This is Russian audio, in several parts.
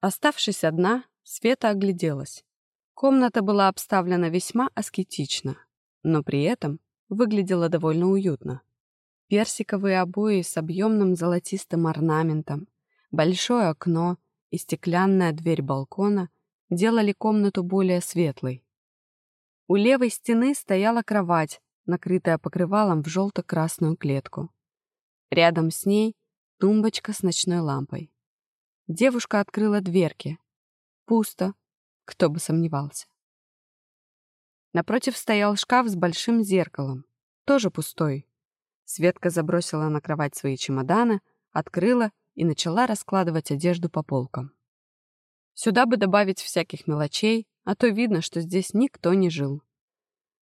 Оставшись одна, Света огляделась. Комната была обставлена весьма аскетично, но при этом выглядела довольно уютно. Персиковые обои с объемным золотистым орнаментом, большое окно и стеклянная дверь балкона делали комнату более светлой. У левой стены стояла кровать, накрытая покрывалом в желто-красную клетку. Рядом с ней тумбочка с ночной лампой. Девушка открыла дверки. Пусто, кто бы сомневался. Напротив стоял шкаф с большим зеркалом, тоже пустой. Светка забросила на кровать свои чемоданы, открыла и начала раскладывать одежду по полкам. Сюда бы добавить всяких мелочей, а то видно, что здесь никто не жил.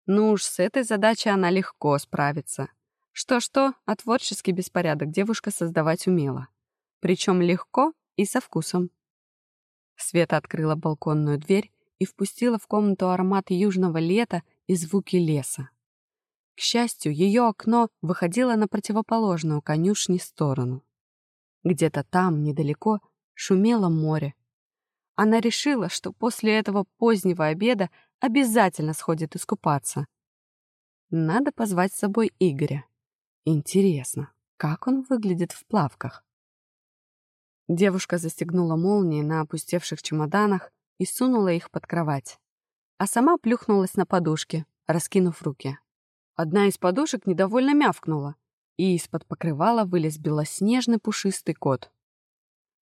Ну уж с этой задачей она легко справится. Что-что, а творческий беспорядок девушка создавать умела. Причем легко и со вкусом. Света открыла балконную дверь и впустила в комнату аромат южного лета и звуки леса. К счастью, ее окно выходило на противоположную конюшне сторону. Где-то там, недалеко, шумело море. Она решила, что после этого позднего обеда обязательно сходит искупаться. Надо позвать с собой Игоря. Интересно, как он выглядит в плавках? Девушка застегнула молнии на опустевших чемоданах и сунула их под кровать. А сама плюхнулась на подушке, раскинув руки. Одна из подушек недовольно мявкнула, и из-под покрывала вылез белоснежный пушистый кот.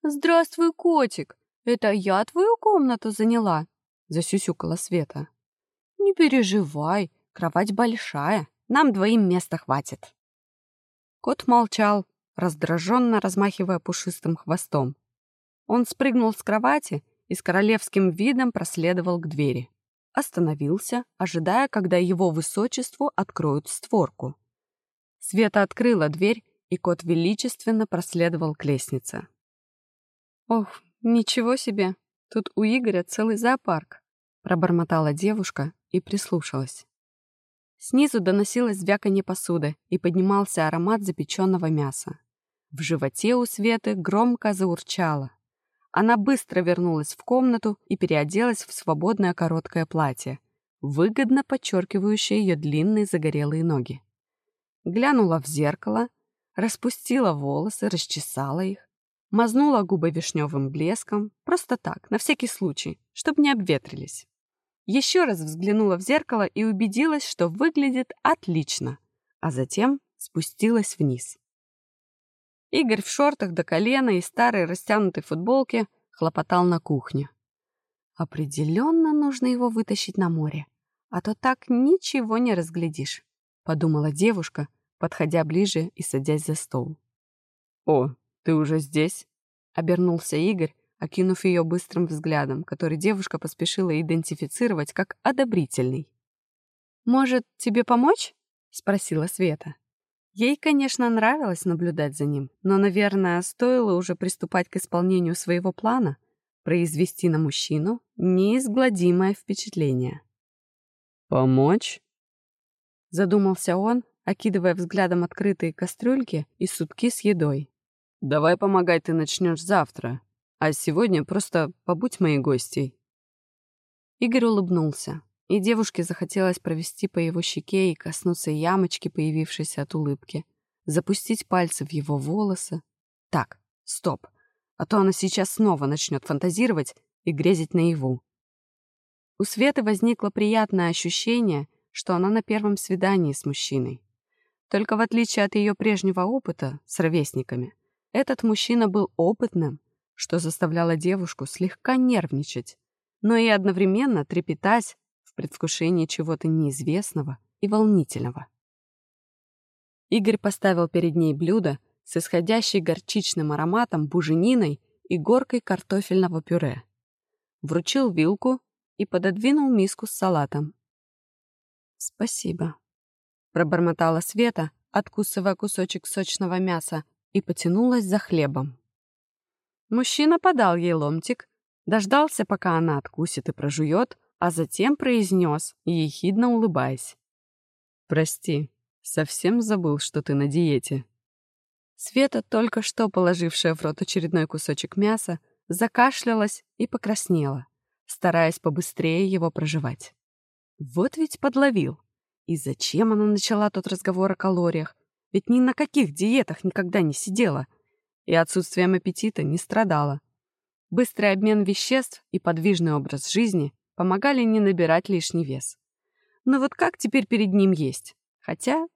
«Здравствуй, котик! Это я твою комнату заняла?» — засюсюкала Света. «Не переживай, кровать большая, нам двоим места хватит». Кот молчал, раздраженно размахивая пушистым хвостом. Он спрыгнул с кровати и с королевским видом проследовал к двери. Остановился, ожидая, когда его высочеству откроют створку. Света открыла дверь, и кот величественно проследовал к лестнице. «Ох, ничего себе! Тут у Игоря целый зоопарк!» пробормотала девушка и прислушалась. Снизу доносилось звяканье посуды и поднимался аромат запеченного мяса. В животе у Светы громко заурчало. Она быстро вернулась в комнату и переоделась в свободное короткое платье, выгодно подчеркивающее ее длинные загорелые ноги. Глянула в зеркало, распустила волосы, расчесала их, мазнула губы вишневым блеском, просто так, на всякий случай, чтобы не обветрились. Еще раз взглянула в зеркало и убедилась, что выглядит отлично, а затем спустилась вниз. Игорь в шортах до колена и старой растянутой футболке хлопотал на кухне. Определенно нужно его вытащить на море, а то так ничего не разглядишь, подумала девушка, подходя ближе и садясь за стол. О, ты уже здесь? обернулся Игорь, окинув ее быстрым взглядом, который девушка поспешила идентифицировать как одобрительный. «Может, тебе помочь?» — спросила Света. Ей, конечно, нравилось наблюдать за ним, но, наверное, стоило уже приступать к исполнению своего плана, произвести на мужчину неизгладимое впечатление. «Помочь?» Задумался он, окидывая взглядом открытые кастрюльки и сутки с едой. «Давай помогать ты начнешь завтра, а сегодня просто побудь моей гостьей». Игорь улыбнулся и девушке захотелось провести по его щеке и коснуться ямочки, появившейся от улыбки, запустить пальцы в его волосы. Так, стоп, а то она сейчас снова начнет фантазировать и грезить наяву. У Светы возникло приятное ощущение, что она на первом свидании с мужчиной. Только в отличие от ее прежнего опыта с ровесниками, этот мужчина был опытным, что заставляло девушку слегка нервничать, но и одновременно трепетать в предвкушении чего-то неизвестного и волнительного. Игорь поставил перед ней блюдо с исходящей горчичным ароматом бужениной и горкой картофельного пюре. Вручил вилку и пододвинул миску с салатом. «Спасибо», — пробормотала Света, откусывая кусочек сочного мяса, и потянулась за хлебом. Мужчина подал ей ломтик, дождался, пока она откусит и прожует, а затем произнес, ехидно улыбаясь. «Прости, совсем забыл, что ты на диете». Света, только что положившая в рот очередной кусочек мяса, закашлялась и покраснела, стараясь побыстрее его проживать. Вот ведь подловил. И зачем она начала тот разговор о калориях? Ведь ни на каких диетах никогда не сидела. И отсутствием аппетита не страдала. Быстрый обмен веществ и подвижный образ жизни помогали не набирать лишний вес. Но вот как теперь перед ним есть? Хотя,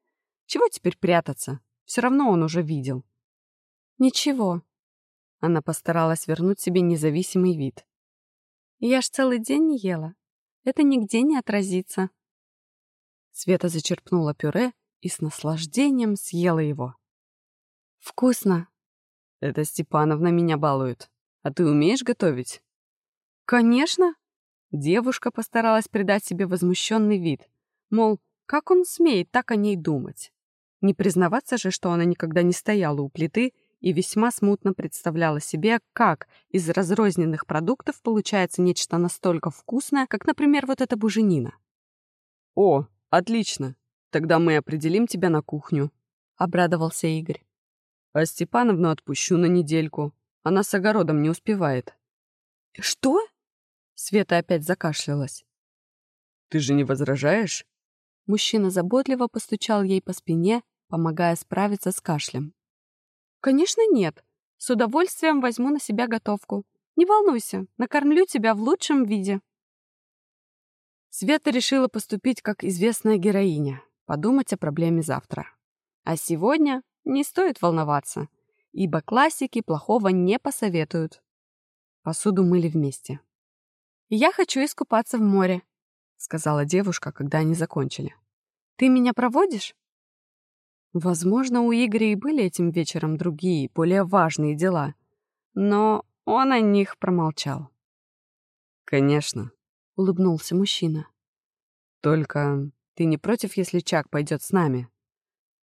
чего теперь прятаться? Все равно он уже видел. Ничего. Она постаралась вернуть себе независимый вид. Я ж целый день не ела. Это нигде не отразится. Света зачерпнула пюре и с наслаждением съела его. «Вкусно!» «Это Степановна меня балует. А ты умеешь готовить?» «Конечно!» Девушка постаралась придать себе возмущенный вид. Мол, как он смеет так о ней думать? Не признаваться же, что она никогда не стояла у плиты и весьма смутно представляла себе, как из разрозненных продуктов получается нечто настолько вкусное, как, например, вот эта буженина. «О, отлично! Тогда мы определим тебя на кухню», — обрадовался Игорь. «А Степановну отпущу на недельку. Она с огородом не успевает». «Что?» Света опять закашлялась. «Ты же не возражаешь?» Мужчина заботливо постучал ей по спине, помогая справиться с кашлем. «Конечно нет. С удовольствием возьму на себя готовку. Не волнуйся, накормлю тебя в лучшем виде». Света решила поступить как известная героиня, подумать о проблеме завтра. А сегодня не стоит волноваться, ибо классики плохого не посоветуют. Посуду мыли вместе. «Я хочу искупаться в море», — сказала девушка, когда они закончили. «Ты меня проводишь?» Возможно, у Игоря и были этим вечером другие, более важные дела, но он о них промолчал. «Конечно», — улыбнулся мужчина. «Только ты не против, если Чак пойдет с нами?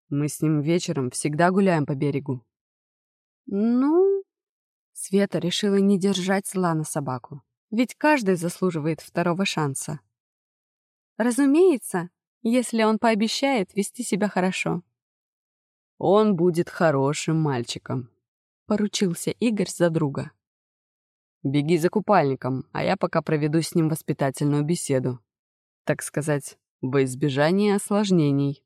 Мы с ним вечером всегда гуляем по берегу». «Ну...» Света решила не держать зла на собаку, ведь каждый заслуживает второго шанса. «Разумеется, если он пообещает вести себя хорошо». Он будет хорошим мальчиком», — поручился Игорь за друга. «Беги за купальником, а я пока проведу с ним воспитательную беседу. Так сказать, во избежание осложнений».